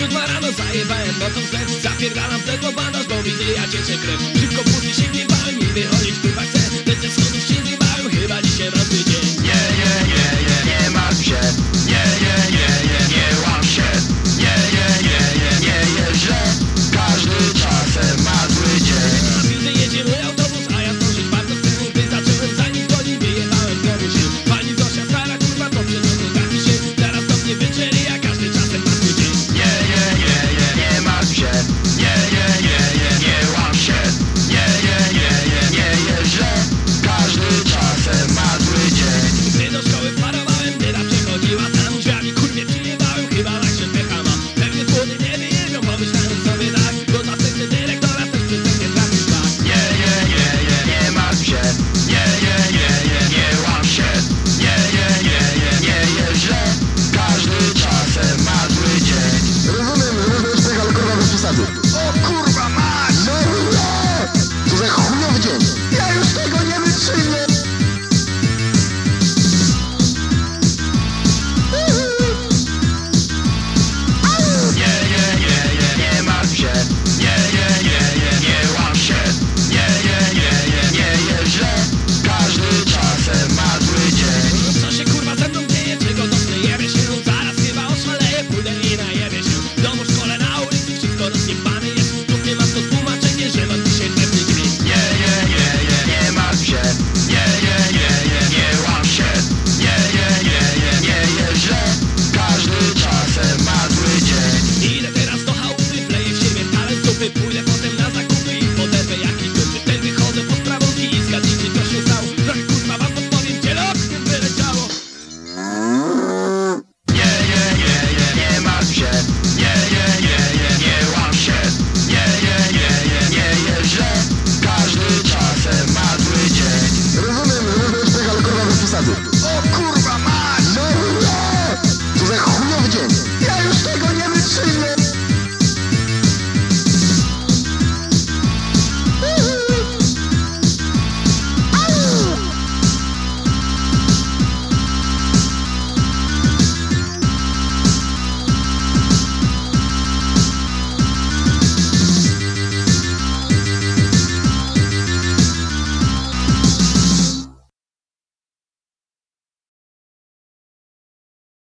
siódma rano zajebałem, no to wstęp Zapierdalam tego bana, znowu widzę ja cię krew. Szybko buty się gniewałem i wychodzę